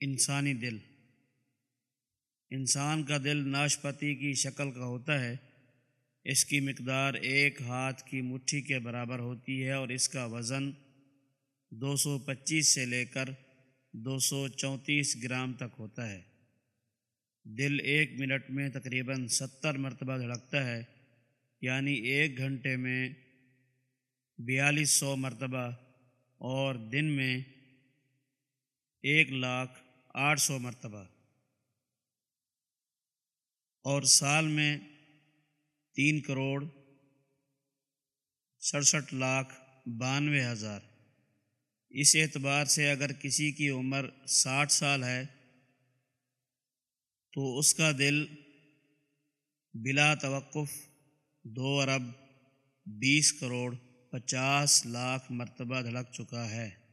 انسانی دل۔ انسان کا دل ناشپتی کی شکل کا ہوتا ہے۔ اس کی مقدار ایک ہاتھ کی مٹھی کے برابر ہوتی ہے اور اس کا وزن دو سو پچیس سے لے کر دو سو چونتیس گرام تک ہوتا ہے۔ دل ایک منٹ میں تقریباً ستر مرتبہ دھڑکتا ہے یعنی ایک گھنٹے میں بیالیس سو مرتبہ اور دن میں ایک لاکھ آٹھ سو مرتبہ۔ اور سال میں تین کروڑ سڑسٹھ لاکھ بانوے ہزار۔ اس اعتبار سے اگر کسی کی عمر ساٹھ سال ہے، تو اس کا دل بلا توقف دو ارب بیس کروڑ پچاس لاکھ مرتبہ دھڑک چکا ہے۔